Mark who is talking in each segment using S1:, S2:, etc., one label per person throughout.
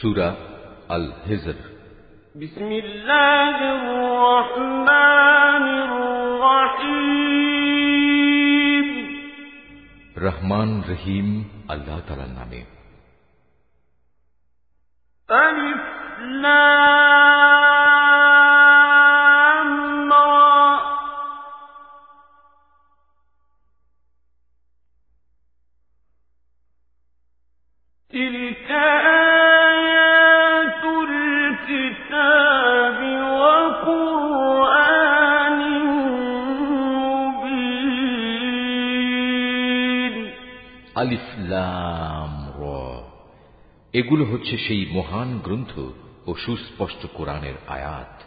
S1: সুরা আল হেজর
S2: بسم الله الرحمن الرحيم
S1: রহমান রহিম আল্লাহ তালার নামে
S2: ألف لام
S1: আলিফ লাম র। এগুলো হচ্ছে সেই মহান গ্রন্থ ও সুস্পষ্ট কোরআনের আয়াত।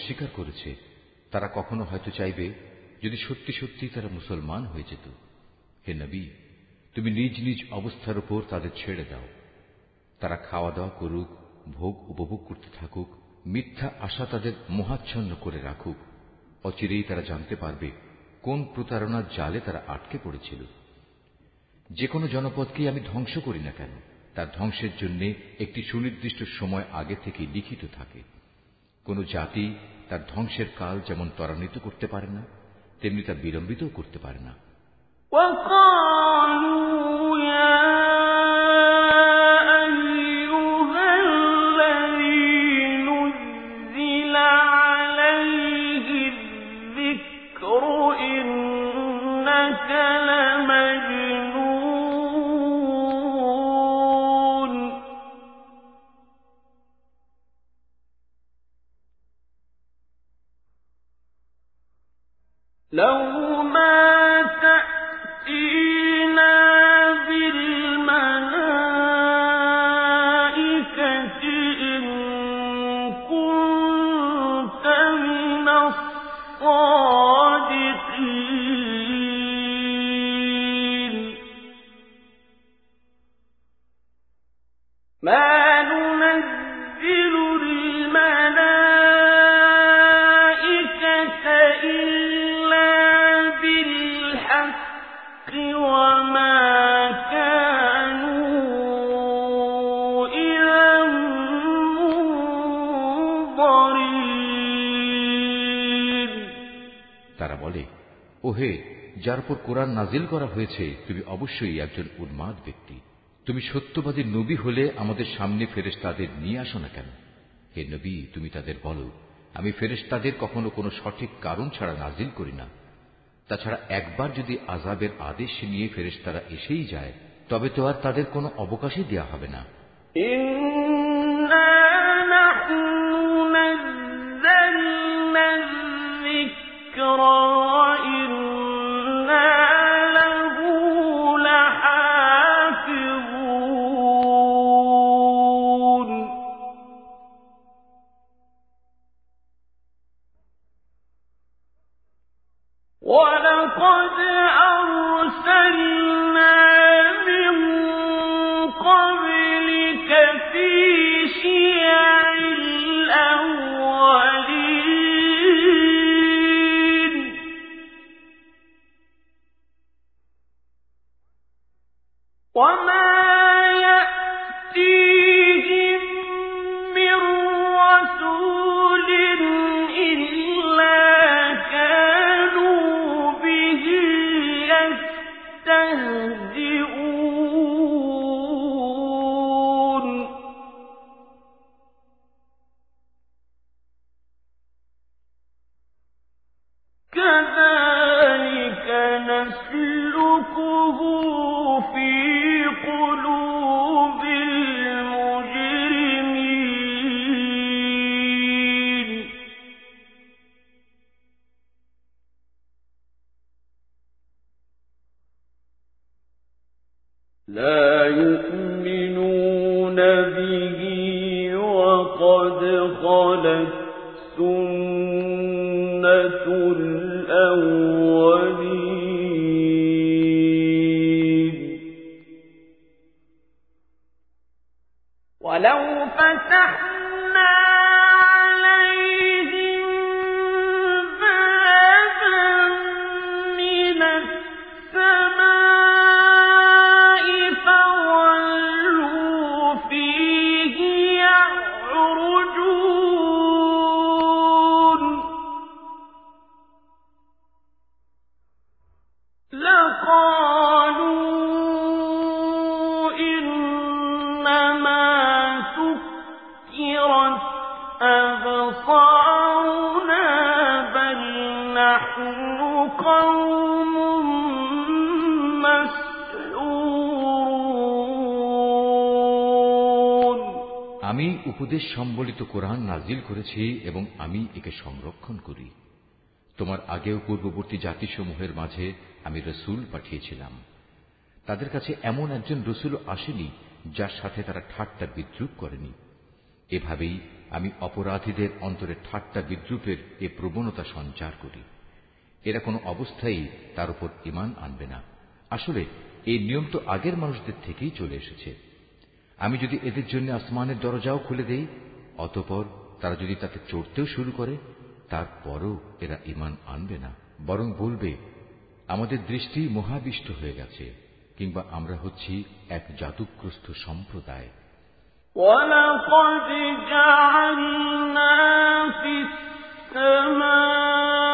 S1: অস্বীকার করেছে। তারা কখনো হয়তো চাইবে, যদি সত্যি সত্যি তারা মুসলমান হয়ে যেত। হে নবী, তুমি নিজ নিজ অবস্থার উপর তাদের ছেড়ে দাও। তারা খাওয়া দাওয়া করুক, ভোগ উপভোগ করতে থাকুক, মিথ্যা আশা তাদের মোহাচ্ছন্ন করে রাখুক। অচিরেই তারা জানতে পারবে কোন প্রতারণার জালে তারা আটকে পড়েছিল। যে কোনো জনপদকেই আমি ধ্বংস করি না কেন, তার ধ্বংসের জন্য একটি সুনির্দিষ্ট সময় আগে থেকে লিখিত থাকে। কোন জাতি তার ধ্বংসের কাল যেমন ত্বরান্বিত করতে পারে না, তেমনি তা বিলম্বিতও করতে পারে না। কোরআন নাজিল করা হয়েছে তুমি অবশ্যই একজন উন্মাদ ব্যক্তি তুমি সত্যবাদী নবী হলে আমাদের সামনে ফেরেশতাদের নিয়ে আসো না কেন হে নবী তুমি তাদের বলো আমি ফেরেশতাদের কখনো কোনো সঠিক কারণ ছাড়া নাজিল করি না তাছাড়া একবার যদি আজাবের আদেশ নিয়ে ফেরেশতারা এসেই যায় তবে তো আর তাদের কোনো অবকাশই দেয়া হবে না
S2: إنا نحن نزلنا الذكر لا يؤمنون به وقد خلت سنة
S1: সম্বলিত কোরআন নাজিল করেছি এবং আমি একে সংরক্ষণ করি। তোমার আগেও পূর্ববর্তী জাতিসমূহের মাঝে আমি রসুল পাঠিয়েছিলাম। তাদের কাছে এমন একজন রসুল আসেনি যার সাথে তারা ঠাট্টা বিদ্রুপ করেনি। এভাবেই আমি অপরাধীদের অন্তরে ঠাট্টা বিদ্রুপের এ প্রবণতা সঞ্চার করি। এরা কোনো অবস্থায় তার উপর ইমান আনবে না। আসলে, এই নিয়ম তো আগের মানুষদের থেকেই চলে এসেছে। আমি যদি এদের জন্য আসমানের দরজাও খুলে দেই অতপর তারা যদি তাতে চড়তেও শুরু করে তারপরও এরা ইমান আনবে না বরং বলবে আমাদের দৃষ্টি মহাবিষ্ট হয়ে গেছে কিংবা আমরা হচ্ছি এক জাদুগ্রস্ত সম্প্রদায়
S2: ولقد جعلنا في السماء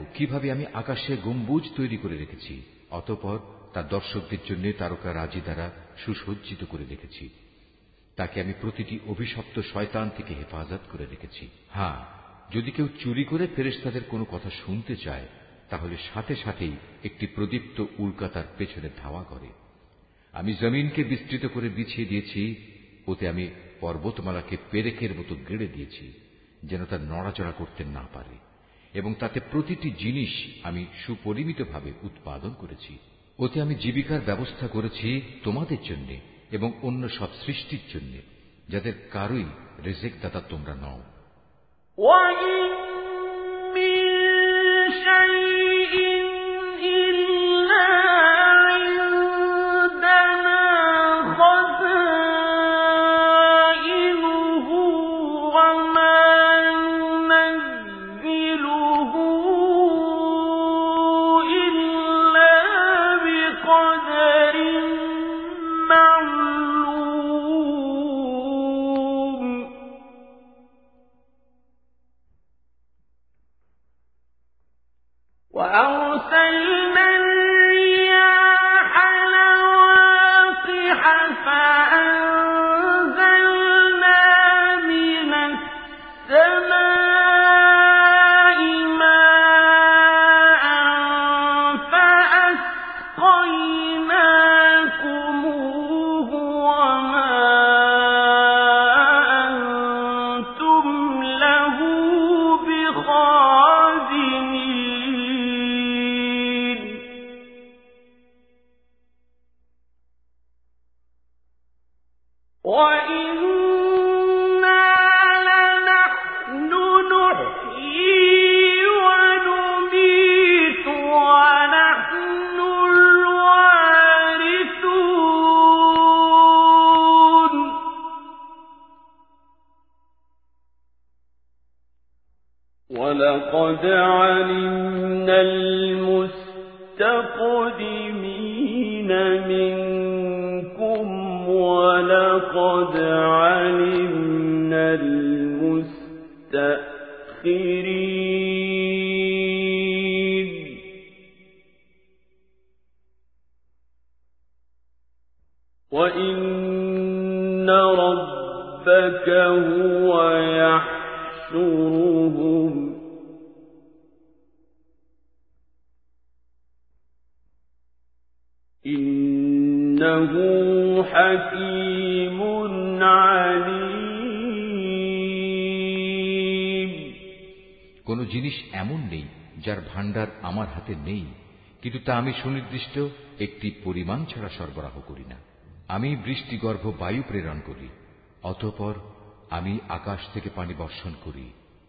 S1: দেখো, কীভাবে আমি আকাশে গম্বুজ তৈরি করে রেখেছি, অতপর তার দর্শকদের জন্য তারকা রাজি দ্বারা সুসজ্জিত করে রেখেছি। তাকে আমি প্রতিটি অভিশপ্ত শয়তান থেকে হেফাজত করে রেখেছি। হ্যাঁ যদি কেউ চুরি করে ফেরেশতাদের কোনো কথা শুনতে চায়, তাহলে সাথে সাথেই একটি প্রদীপ্ত উল্কা তার পেছনে ধাওয়া করে। আমি জমিনকে বিস্তৃত করে বিছিয়ে দিয়েছি, ওতে আমি পর্বতমালাকে পেরেকের মতো গেড়ে দিয়েছি, যেন তা নড়াচড়া করতে না পারে। এবং তাতে প্রতিটি জিনিস আমি সুপরিমিতভাবে উৎপাদন করেছি। ওতে আমি জীবিকার ব্যবস্থা করেছি তোমাদের জন্য এবং অন্য সব সৃষ্টির জন্য, যাদের কারোই রেজেক দাতা তোমরা নও।
S2: وَلَقَدْ عَلِمْنَا الْمُسْتَقْدِمِينَ مِنكُمْ وَلَقَدْ عَلِمْنَا الْمُسْتَأْخِرِينَ وَإِنَّ رَبَّكَ هُوَ يَحْشُرُهُمْ إِنَّهُ حَكِيمٌ عَلِيمٌ
S1: কোন জিনিস এমন নেই যার ভান্ডার আমার হাতে নেই কিন্তু তা আমি সুনির্দিষ্ট একটি পরিমাণ ছাড়া সরবরাহ করি না আমি বৃষ্টিগর্ভ বায়ু প্রেরণ করি অতঃপর আমি আকাশ থেকে পানি বর্ষণ করি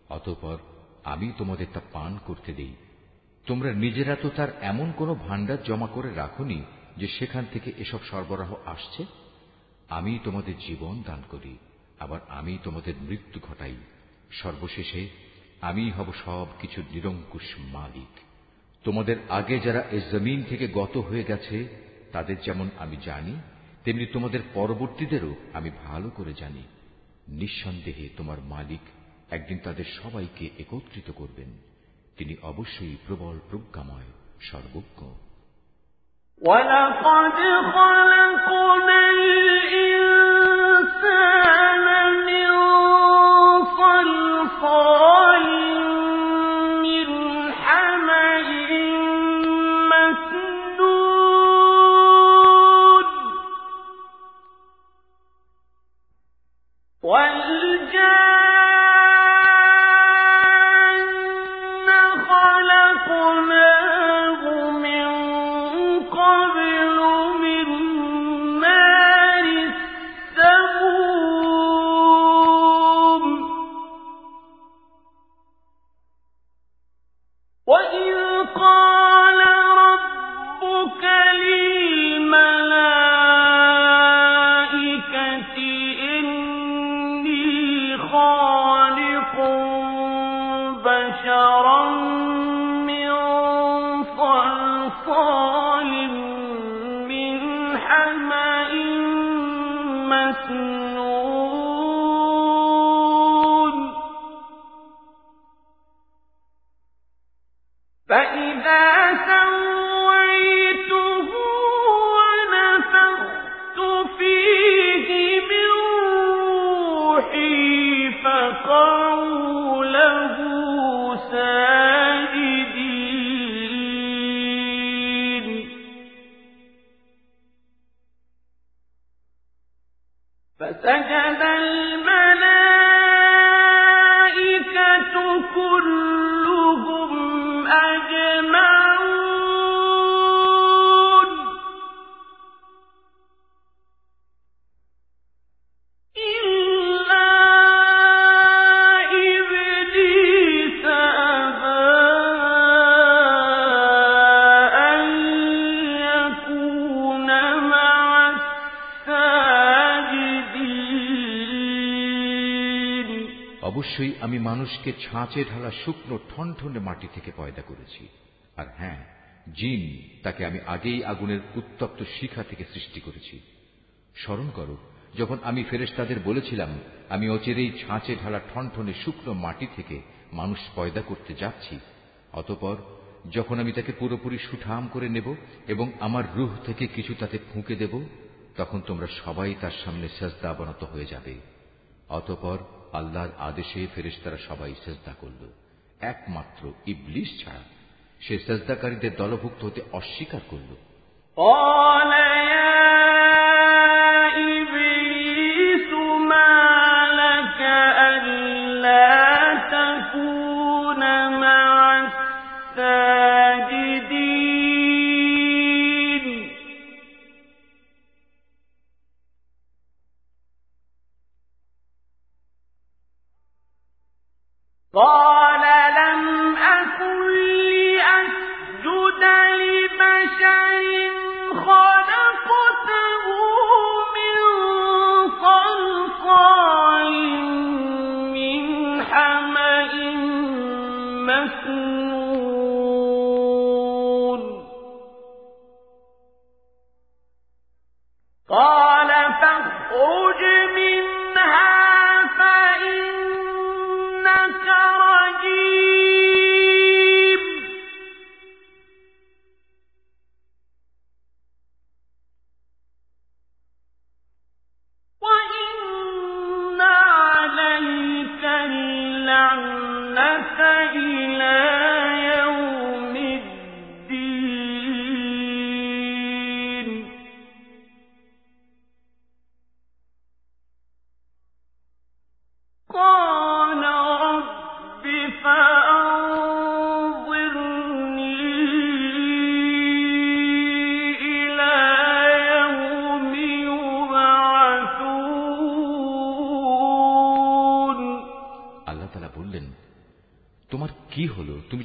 S1: অতঃপর আমি তোমাদের তা পান করতে দেই তোমরা নিজেরা তো তার এমন কোন ভান্ডার জমা করে রাখনি যে সেখান থেকে এসব সরবরাহ আসছে, আমি তোমাদের জীবন দান করি, আবার আমি তোমাদের মৃত্যু ঘটাই। সর্বশেষে আমি হব সব কিছুর নিরঙ্কুশ মালিক। তোমাদের আগে যারা এ জমিন থেকে গত হয়ে গেছে, তাদের যেমন আমি জানি, তেমনি তোমাদের পরবর্তীদেরও আমি ভালো করে জানি। নিঃসন্দেহে তোমার মালিক একদিন তাদের সবাইকে একত্রিত করবেন। তিনি অবশ্যই প্রবল প্রজ্ঞাময়, সর্বজ্ঞ।
S2: وَلَقَدْ خَلَقْنَا الْإِنسَانَ
S1: মানুষকে ছাঁচে ঢালা শুকনো ঠনঠনে মাটি থেকে পয়দা করেছি। আর হ্যাঁ জিন তাকে আমি আগেই আগুনের উত্তপ্ত শিখা থেকে সৃষ্টি করেছি। স্মরণ করো, যখন আমি ফেরেশতাদের বলেছিলাম, আমি অচিরেই ছাঁচে ঢালা ঠনঠনে শুকনো মাটি থেকে মানুষ পয়দা করতে যাচ্ছি, অতপর যখন আমি তাকে পুরোপুরি সুঠাম করে নেব এবং আমার রুহ থেকে কিছু তাতে ফুঁকে দেব, তখন তোমরা সবাই তার সামনে সেজদা অবনত হয়ে যাবে। অতপর আল্লাহর আদেশে ফেরেশতারা সবাই সেজদা করল। একমাত্র ইবলিশ ছাড়া সে সেজদাকারীদের দলভুক্ত হতে অস্বীকার করল।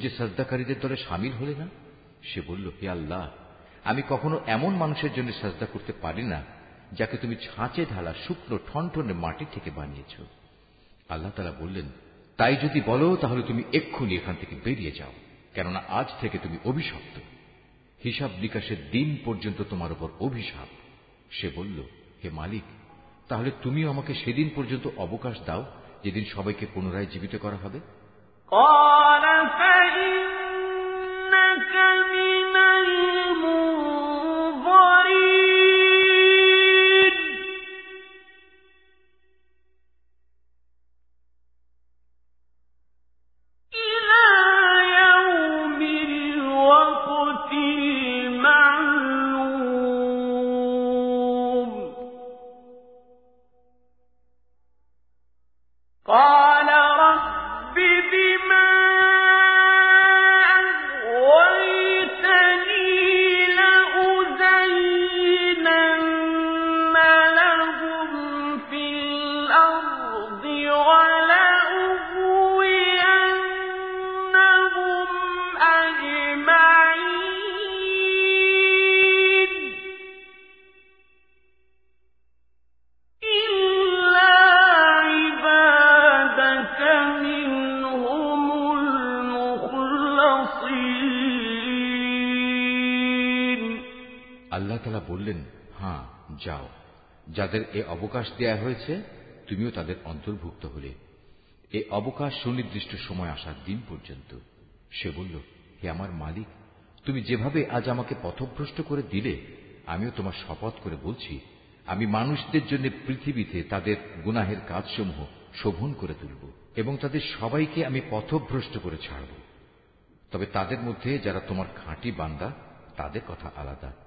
S1: যে সাজদাকারীদের দলে সামিল হলে না সে বলল হে আল্লাহ আমি কখনো এমন মানুষের জন্য সাজদা করতে পারি না যাকে তুমি ছাঁচে ঢালা শুকনো ঠনঠনে মাটি থেকে বানিয়েছ আল্লাহ তালা বললেন তাই যদি বলো তাহলে তুমি এক্ষুনি এখান থেকে বেরিয়ে যাও কেননা আজ থেকে তুমি অভিশপ্ত হিসাব নিকাশের দিন পর্যন্ত তোমার উপর অভিশাপ সে বলল হে মালিক তাহলে তুমিও আমাকে সেদিন পর্যন্ত অবকাশ দাও যেদিন সবাইকে পুনরায় জীবিত করা হবে
S2: قال فإنك من
S1: যাও। যাদের এ অবকাশ দেয়া হয়েছে, তুমিও তাদের অন্তর্ভুক্ত হলে। এ অবকাশ সুনির্দিষ্ট সময় আসার দিন পর্যন্ত। সে বলল, হে আমার মালিক, তুমি যেভাবে আজ আমাকে পথভ্রষ্ট করে দিলে, আমিও তোমার শপথ করে বলছি, আমি মানুষদের জন্য পৃথিবীতে তাদের গুনাহের কাজসমূহ শোভন করে তুলব এবং তাদের সবাইকে আমি পথভ্রষ্ট করে ছাড়ব। তবে তাদের মধ্যে যারা তোমার খাঁটি বান্দা, তাদের কথা আলাদা।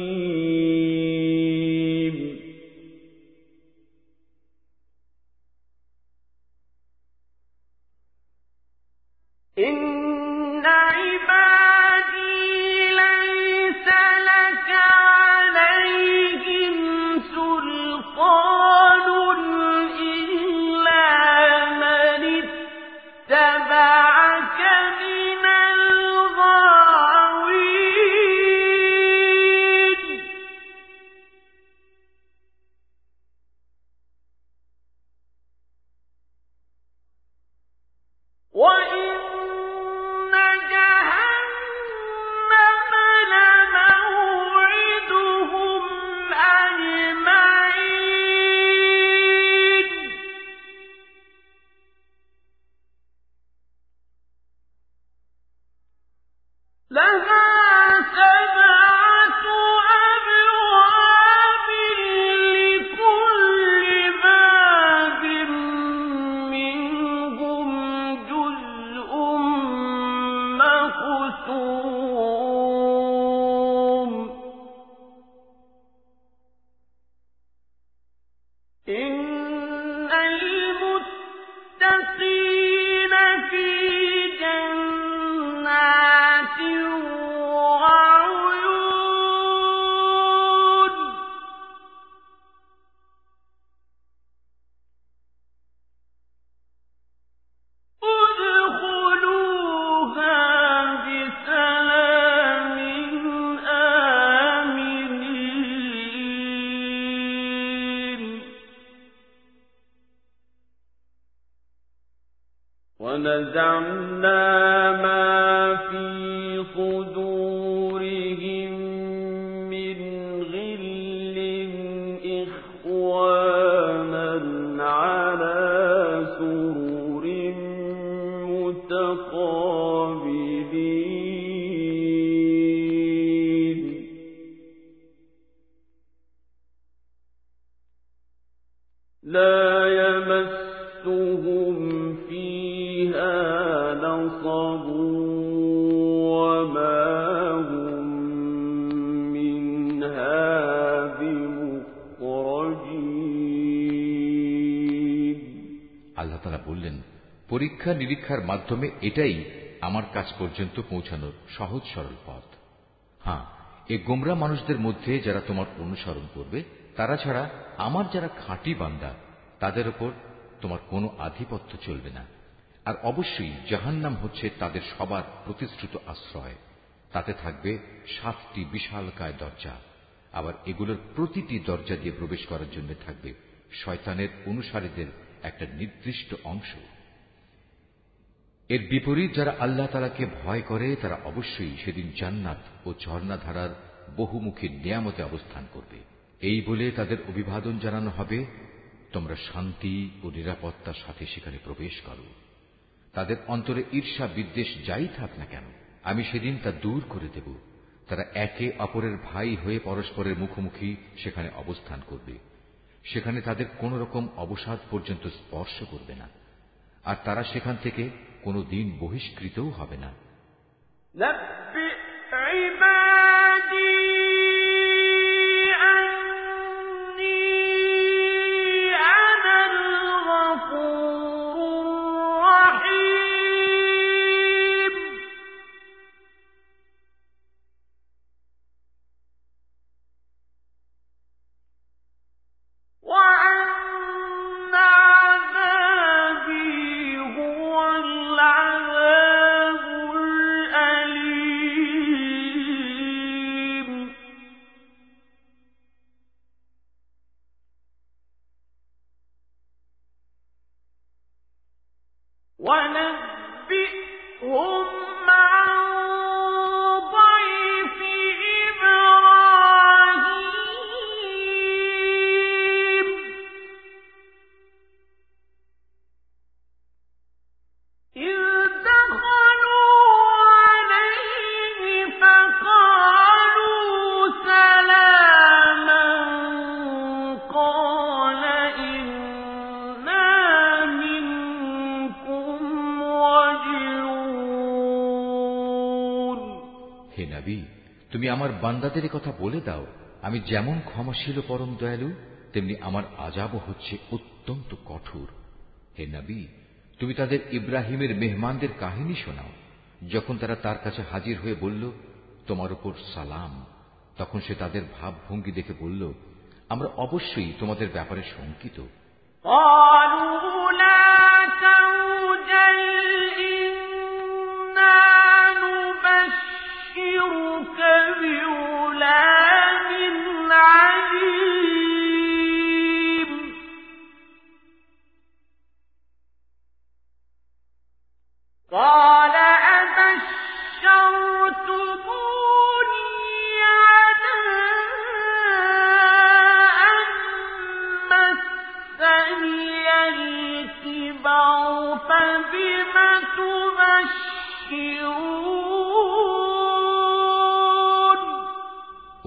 S2: ونزعنا ما في
S1: পরীক্ষা নিরীক্ষার মাধ্যমে এটাই আমার কাছ পর্যন্ত পৌঁছানোর সহজ সরল পথ। হ্যাঁ এ গোমরা মানুষদের মধ্যে যারা তোমার অনুসরণ করবে, তারা ছাড়া আমার যারা খাঁটি বান্দা, তাদের ওপর তোমার কোনো আধিপত্য চলবে না। আর অবশ্যই জাহান্নাম হচ্ছে তাদের সবার প্রতিশ্রুত আশ্রয়। তাতে থাকবে সাতটি বিশালকায় দরজা। আবার এগুলোর প্রতিটি দরজা দিয়ে প্রবেশ করার জন্য থাকবে শয়তানের অনুসারীদের একটা নির্দিষ্ট অংশ। এর বিপরীত যারা আল্লাহ তালাকে ভয় করে, তারা অবশ্যই সেদিন জান্নাত ও ঝর্ণাধারার বহুমুখী নিয়ামতে অবস্থান করবে। এই বলে তাদের অভিবাদন জানানো হবে। তোমরা শান্তি ও নিরাপত্তার সাথে সেখানে প্রবেশ করো। তাদের অন্তরে ঈর্ষা বিদ্বেষ যাই থাক না কেন, আমি সেদিন তা দূর করে দেব। তারা একে অপরের ভাই হয়ে পরস্পরের মুখোমুখি সেখানে অবস্থান করবে। সেখানে তাদের কোন রকম অবসাদ পর্যন্ত স্পর্শ করবে না। আর তারা সেখান থেকে কোনো দিন বহিষ্কৃতও হবে না। তুমি আমার বান্দাদের এ কথা বলে দাও আমি যেমন ক্ষমাশীল ও পরম দয়ালু তেমনি আমার আজাবও হচ্ছে অত্যন্ত কঠোর হে নবী তুমি তাদের ইব্রাহিমের মেহমানদের কাহিনী শোনাও যখন তারা তার কাছে হাজির হয়ে বলল তোমার উপর সালাম তখন সে তাদের ভাবভঙ্গি দেখে বলল আমরা অবশ্যই তোমাদের ব্যাপারে শঙ্কিত
S2: قالوا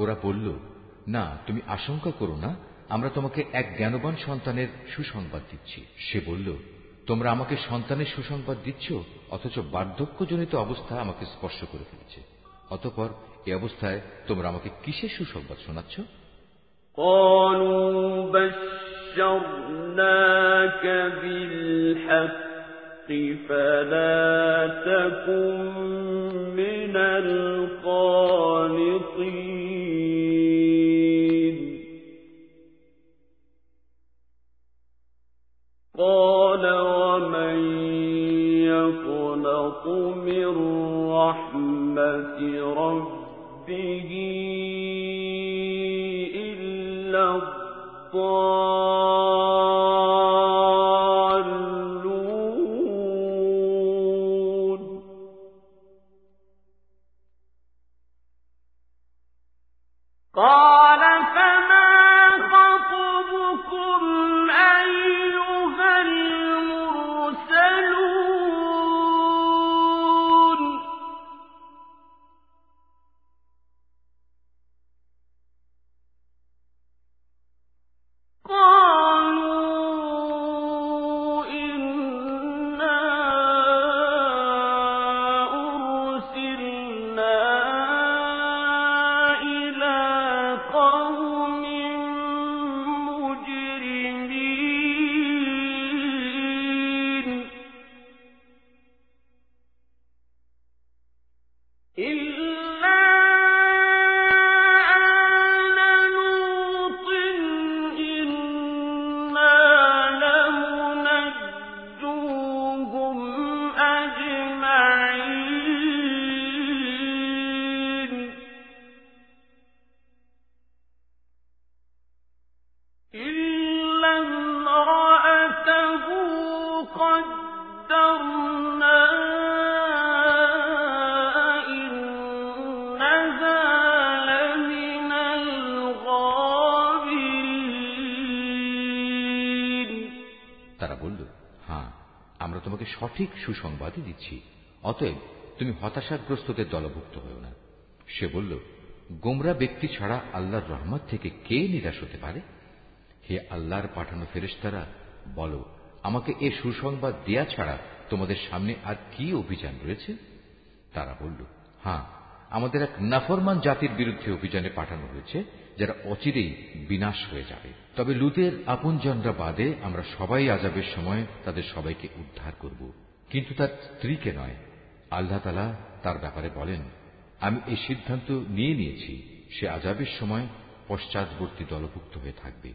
S1: ওরা বলল না তুমি আশঙ্কা করো না আমরা তোমাকে এক জ্ঞানবান সন্তানের সুসংবাদ দিচ্ছি সে বলল তোমরা আমাকে সন্তানের সুসংবাদ দিচ্ছ অথচ বার্ধক্যজনিত অবস্থা আমাকে স্পর্শ করে ফেলেছে অতপর এ অবস্থায় তোমরা আমাকে কিসের সুসংবাদ শোনাচ্ছ
S2: قالوا بشرناك بالحق فلا تكن من القانطين من رحمة ربه إلا
S1: نَفَقَتَهُ
S2: সঠিক সুসংবাদই দিচ্ছি। অতএব তুমি হতাশাগ্রস্তদের দলভুক্ত হও না। সে বলল, গোমরা ব্যক্তি ছাড়া আল্লাহর রহমত থেকে কে নিরাশ হতে পারে? হে আল্লাহর পাঠানো ফেরেশতারা, বলো, আমাকে এ সুসংবাদ দেয়া ছাড়া তোমাদের সামনে আর কি অভিযান রয়েছে? তারা বলল হ্যাঁ আমাদের এক নাফরমান জাতির বিরুদ্ধে অভিযানে পাঠানো হয়েছে। যারা অচিরেই বিনাশ হয়ে যাবে। তবে লুতের আপনজনরা বাদে আমরা সবাই আজাবের সময় তাদের সবাইকে উদ্ধার করব। কিন্তু তার স্ত্রীকে নয়। আল্লাহ তালা তার ব্যাপারে বলেন, আমি এই সিদ্ধান্ত নিয়ে নিয়েছি, সে আজাবের সময় পশ্চাৎবর্তী দলভুক্ত হয়ে থাকবে।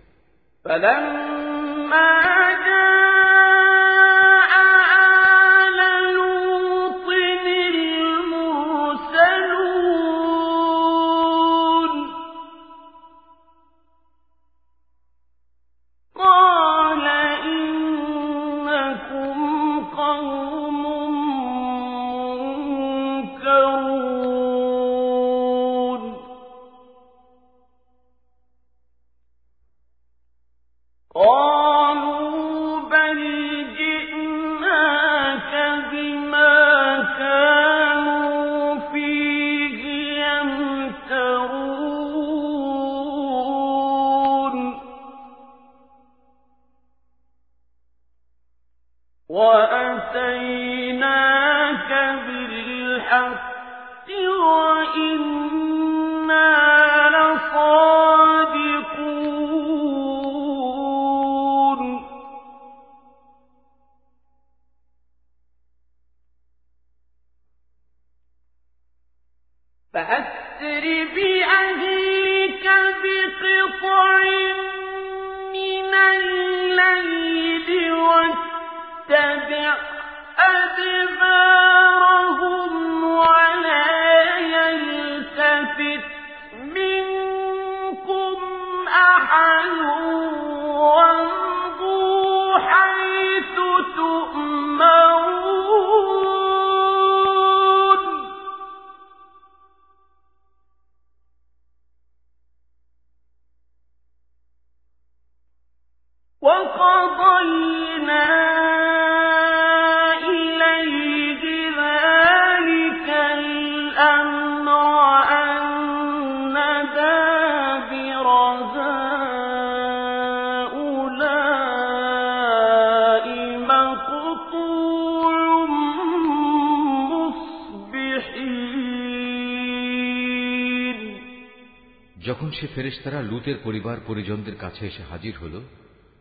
S2: ফেরেশতারা লুতের পরিবার পরিজনদের কাছে এসে হাজির হল।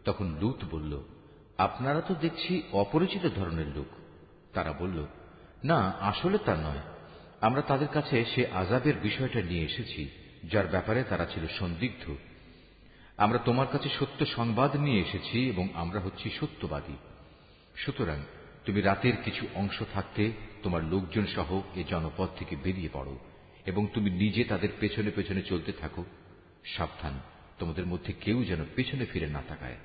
S2: তখন লুত বলল, আপনারা তো দেখছি অপরিচিত ধরনের লোক। তারা বলল, না, আসলে তা নয়। আমরা তাদের কাছে সে আজাবের বিষয়টা নিয়ে এসেছি, যার ব্যাপারে তারা ছিল সন্দিগ্ধ। আমরা তোমার কাছে সত্য সংবাদ নিয়ে এসেছি এবং আমরা হচ্ছি সত্যবাদী। সুতরাং তুমি রাতের কিছু অংশ থাকতে তোমার লোকজন সহ এ জনপদ থেকে বেরিয়ে পড়ো এবং তুমি নিজে তাদের পেছনে পেছনে চলতে থাকো। সাবধান। তোমাদের মধ্যে কেউ যেন পেছনে ফিরে না তাকায়।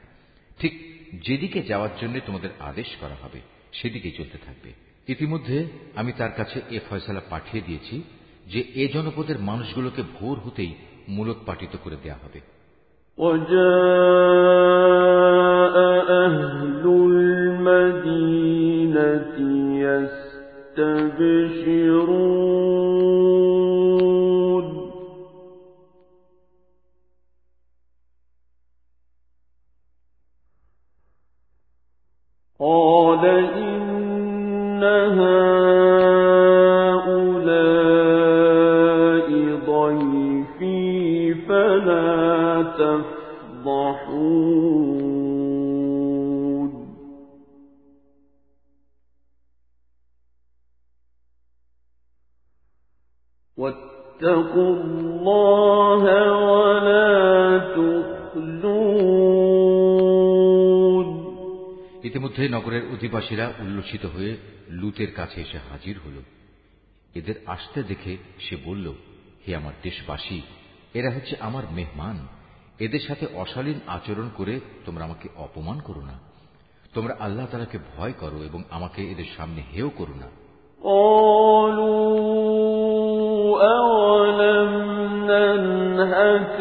S2: ঠিক যেদিকে যাওয়ার জন্য তোমাদের আদেশ করা হবে সেদিকে চলতে থাকবে। ইতিমধ্যে আমি তার কাছে এ ফয়সালা পাঠিয়ে দিয়েছি যে এ জনপদের মানুষগুলোকে ভোর হতেই মূলক পাটিত করে দেয়া হবে। নগরের অধিবাসীরা উল্লসিত হয়ে লুতের কাছে এসে হাজির হল এদের আসতে দেখে সে বলল হে আমার দেশবাসী এরা হচ্ছে আমার মেহমান এদের সাথে অশালীন আচরণ করে তোমরা আমাকে অপমান করো না
S1: তোমরা আল্লাহ তালাকে ভয় করো এবং আমাকে এদের সামনে হেও করো না
S2: أولم ننهك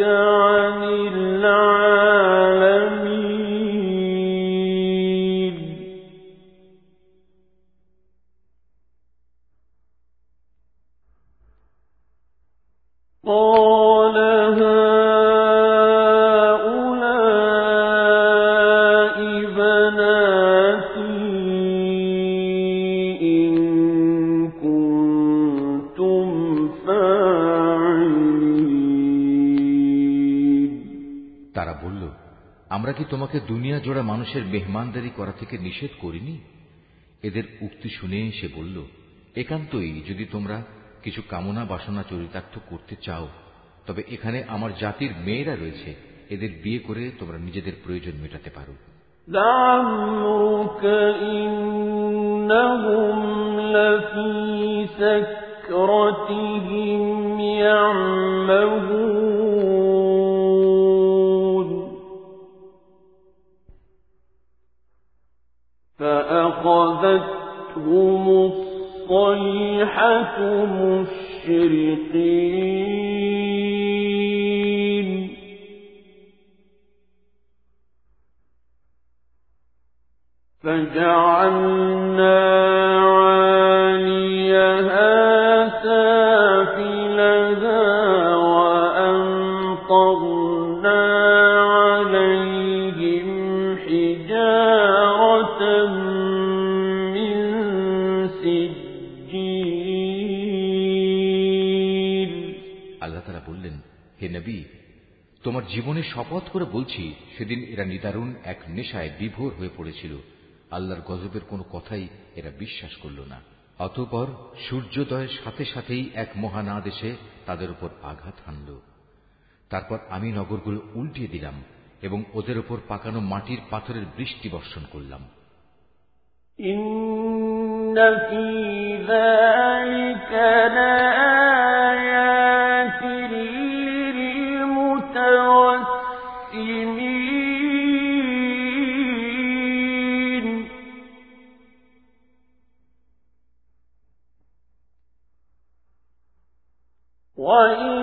S1: তোমাকে দুনিয়া জোড়া মানুষের মেহমানদারি করা থেকে নিষেধ করিনি এদের উক্তি শুনে সে বলল একান্তই যদি তোমরা কিছু কামনা বাসনা চরিতার্থ করতে চাও তবে এখানে আমার জাতির মেয়েরা রয়েছে এদের বিয়ে করে তোমরা নিজেদের প্রয়োজন মেটাতে পারো
S2: لعمرك إنهم لفي سكرتهم فأخذتهم الصيحة مشرقين. فجعلنا
S1: আল্লাহ তারা বললেন হে নবী তোমার জীবনে শপথ করে বলছি সেদিন এরা নিদারুণ এক নেশায় বিভোর হয়ে পড়েছিল আল্লাহর গজবের কোনো কথাই এরা বিশ্বাস করল না অতঃপর সূর্যোদয়ের সাথে সাথেই এক মহান আদেশে তাদের উপর আঘাত হানল তারপর আমি নগরগুলো উল্টিয়ে দিলাম এবং ওদের উপর পাকানো মাটির পাথরের বৃষ্টি বর্ষণ করলাম
S2: إن في ذلك لآيات وإن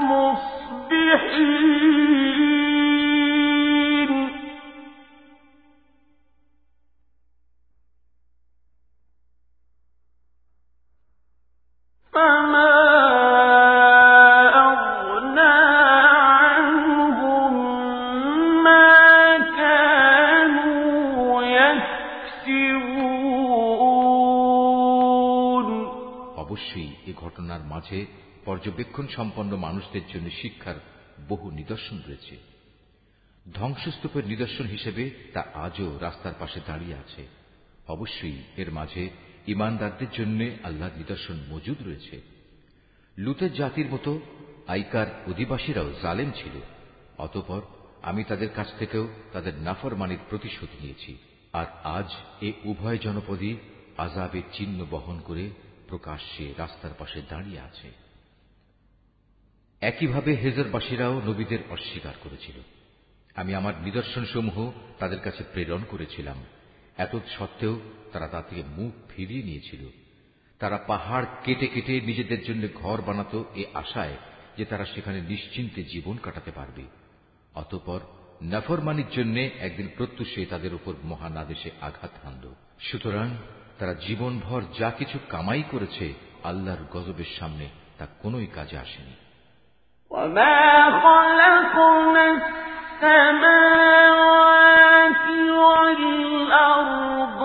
S2: مصبحين.
S1: পর্যবেক্ষণ সম্পন্ন মানুষদের জন্য শিক্ষার বহু নিদর্শন রয়েছে। ধ্বংসস্তূপের নিদর্শন হিসেবে তা আজও রাস্তার পাশে দাঁড়িয়ে আছে। অবশ্যই এর মাঝে ইমানদারদের জন্য আল্লাহর নিদর্শন মজুদ রয়েছে। লুতের জাতির মতো আইকার অধিবাসীরাও জালেম ছিল। অতপর আমি তাদের কাছ থেকেও তাদের নাফরমানির প্রতিশোধ নিয়েছি। আর আজ এ উভয় জনপদই আজাবের চিহ্ন বহন করে প্রকাশ্যে রাস্তার পাশে দাঁড়িয়ে আছে। একইভাবে হেজরবাসীরাও নবীদের অস্বীকার করেছিল। আমি আমার নিদর্শনসমূহ তাদের কাছে প্রেরণ করেছিলাম। এত সত্ত্বেও তারা তা থেকে মুখ ফিরিয়ে নিয়েছিল। তারা পাহাড় কেটে কেটে নিজেদের জন্য ঘর বানাত এ আশায় যে তারা সেখানে নিশ্চিন্তে জীবন কাটাতে পারবে। অতপর নফরমানির জন্য একদিন প্রত্যুষে তাদের উপর মহান আদেশে আঘাত হানল। সুতরাং তারা জীবনভর যা কিছু কামাই করেছে, আল্লাহর গজবের সামনে তা কোনোই কাজে আসেনি।
S2: وما خلقنا السماوات والأرض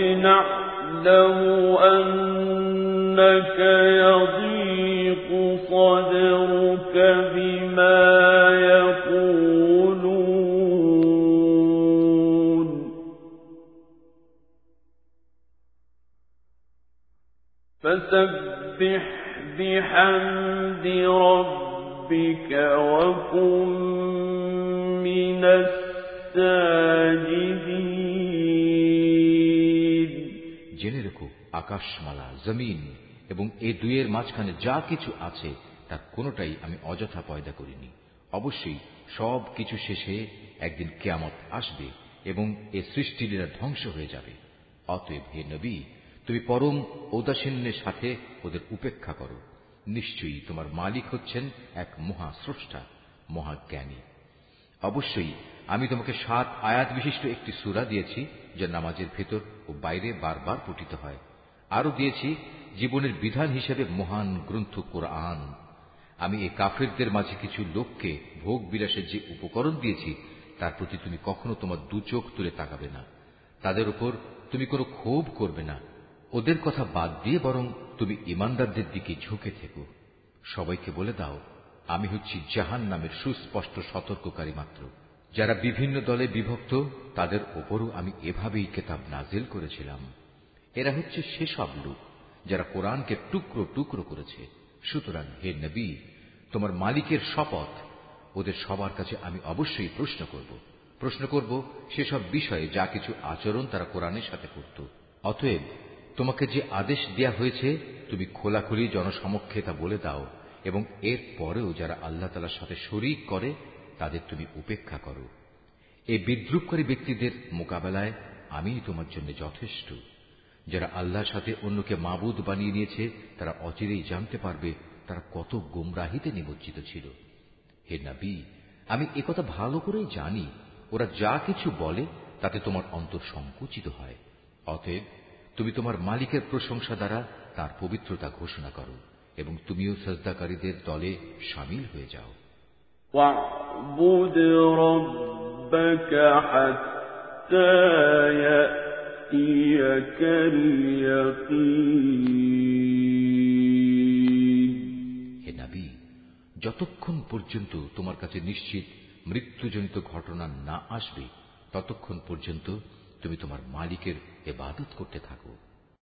S2: نعلم أنك يضيق صدرك بما يقولون. فسبح بحمد ربك وكن من الساجدين.
S1: আকাশমালা, জমিন এবং এ দুয়ের মাঝখানে যা কিছু আছে তার কোনোটাই আমি অযথা পয়দা করিনি। অবশ্যই সব কিছু শেষে একদিন কেয়ামত আসবে এবং এ সৃষ্টিলীলা ধ্বংস হয়ে যাবে। অতএব হে নবী, তুমি পরম ঔদাসীন্যের সাথে ওদের উপেক্ষা করো। নিশ্চয়ই তোমার মালিক হচ্ছেন এক মহা স্রষ্টা মহাজ্ঞানী অবশ্যই আমি তোমাকে সাত আয়াত বিশিষ্ট একটি সুরা দিয়েছি, যা নামাজের ভেতর ও বাইরে বারবার পঠিত হয়। আরও দিয়েছি, জীবনের বিধান হিসেবে মহান গ্রন্থ কোরআন। আমি এই কাফেরদের মাঝে কিছু লোককে ভোগ বিলাসের যে উপকরণ দিয়েছি, তার প্রতি তুমি কখনো তোমার দু চোখ তুলে তাকাবে না। তাদের উপর তুমি কোনো ক্ষোভ করবে না। ওদের কথা বাদ দিয়ে বরং তুমি ইমানদারদের দিকে ঝুঁকে থেকো। সবাইকে বলে দাও, আমি হচ্ছি জাহান নামের সুস্পষ্ট সতর্ককারী মাত্র। যারা বিভিন্ন দলে বিভক্ত, তাদের ওপরও আমি এভাবেই কেতাব নাজিল করেছিলাম। এরা হচ্ছে সেসব লোক যারা কোরআনকে টুকরো টুকরো করেছে। সুতরাং হে নবী, তোমার মালিকের শপথ, ওদের সবার কাছে আমি অবশ্যই প্রশ্ন করব। প্রশ্ন করব, সেসব বিষয়ে যা কিছু আচরণ তারা কোরআনের সাথে করত। অতএব, তোমাকে যে আদেশ দেয়া হয়েছে, তুমি খোলাখুলি জনসমক্ষে তা বলে দাও এবং এর পরেও যারা আল্লাহ তালার সাথে শরিক করে, তাদের তুমি উপেক্ষা করো। এই বিদ্রুপকারী ব্যক্তিদের মোকাবেলায় আমি তোমার জন্য যথেষ্ট। যারা আল্লাহর সাথে অন্যকে মাবুদ বানিয়ে নিয়েছে তারা অচিরেই জানতে পারবে তারা কত গুমরাহিতে নিমজ্জিত ছিল হে নবী আমি একথা ভালো করেই জানি ওরা যা কিছু বলে তাতে তোমার অন্তর সংকুচিত হয় অতএব তুমি তোমার মালিকের প্রশংসা দ্বারা তার পবিত্রতা ঘোষণা করো এবং তুমিও সজদাকারীদের দলে সামিল হয়ে যাও
S2: واعبد ربك حتى يأتيك اليقين
S1: হে নবী যতক্ষণ পর্যন্ত তোমার কাছে নিশ্চিত মৃত্যুজনিত ঘটনা না আসবে ততক্ষণ পর্যন্ত তুমি তোমার মালিকের এবাদত করতে থাকো